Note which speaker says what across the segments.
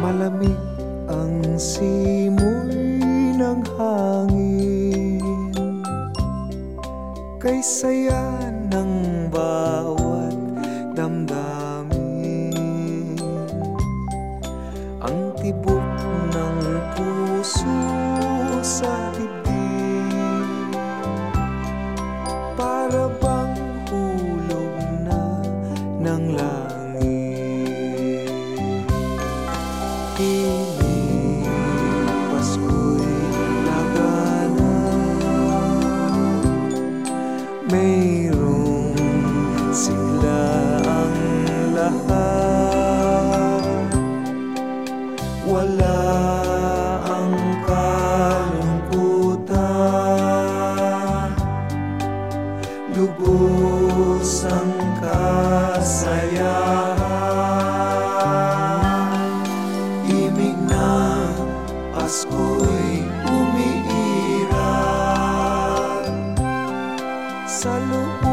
Speaker 1: Malamig ang simoy ng hangin. Kay saya ng bawat damdamin. Ang tibok ng puso sa dibdib. Para bang hulog na ng langit lahat. Wala ang kalungkutan. Lubos ang kasayahan. Imig na Pasko'y umiiral. Sa loob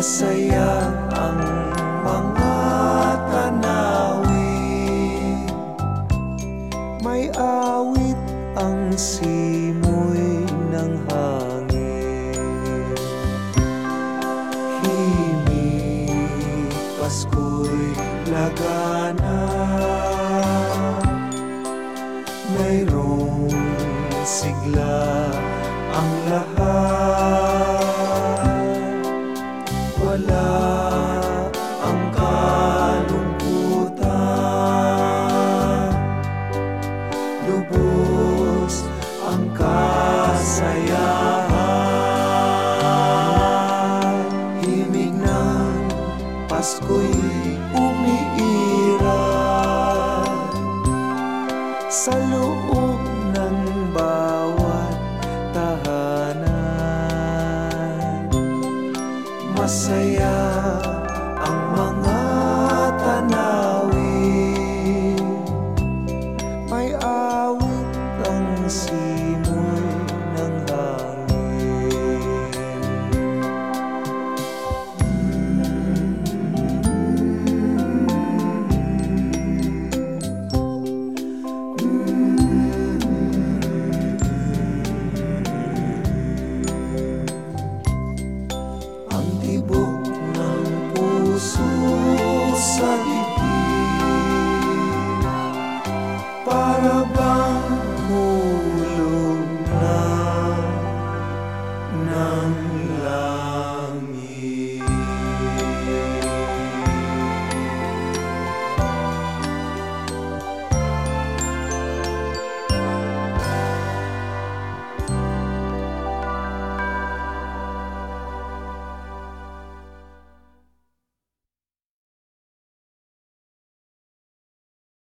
Speaker 1: Masaya ang mga tanawin. May awit ang simoy ng hangin. Himig, Pasko'y lagana. Mayroong sigla ang lahat oras ko'y umiiral sa loob ng bawat tahanan. Masaya ang mga